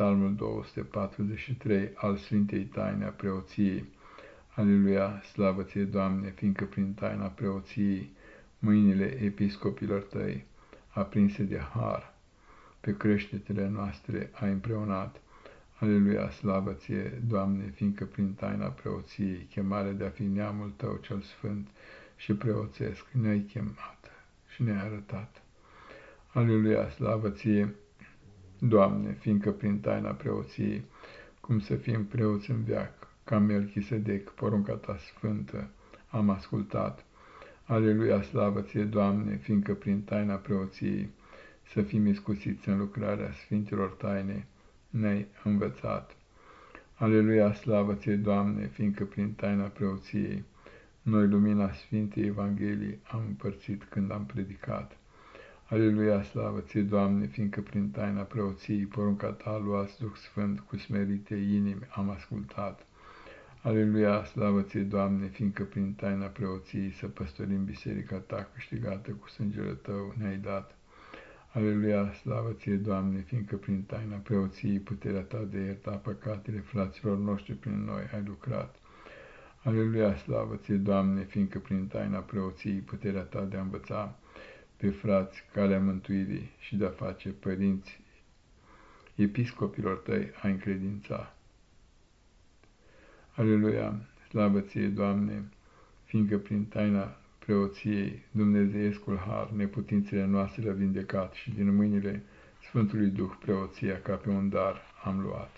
Psalmul 243 al Sfintei Taine a Preoției. Aleluia, slavă ție, Doamne, fiindcă prin taina preoției mâinile episcopilor tăi, aprinse de har, pe creștetele noastre ai împreunat. Aleluia, slavă ție, Doamne, fiindcă prin taina preoției, chemarea de a fi neamul tău cel sfânt și preoțesc, ne-ai chemat și ne-ai arătat. Aleluia, slavă ție, Doamne, fiindcă prin taina preoției, cum să fim preoți în veac, ca Melchisedec, porunca ta sfântă, am ascultat. Aleluia, slavă ție, Doamne, fiindcă prin taina preoției, să fim iscusiți în lucrarea Sfintilor Taine, ne-ai învățat. Aleluia, slavă ție, Doamne, fiindcă prin taina preoției, noi lumina Sfintei Evangheliei am împărțit când am predicat. Aleluia, slavă ție, Doamne, fiindcă prin taina preoției, porunca ta luați Duh Sfânt cu smerite inimi am ascultat. Aleluia, slavă ție, Doamne, fiindcă prin taina preoției să păstorim biserica ta câștigată cu sângele tău ne-ai dat. Aleluia, slavă ție, Doamne, fiindcă prin taina preoției puterea ta de ierta păcatele fraților noștri prin noi ai lucrat. Aleluia, slavă ție, Doamne, fiindcă prin taina preoției puterea ta de a învăța pe frați calea mântuirii și de a face părinți episcopilor tăi a încredința. Aleluia, slavă ție, Doamne, fiindcă prin taina preoției Dumnezeiescul har neputințele noastre le-a vindecat și din mâinile Sfântului Duh preoția ca pe un dar am luat.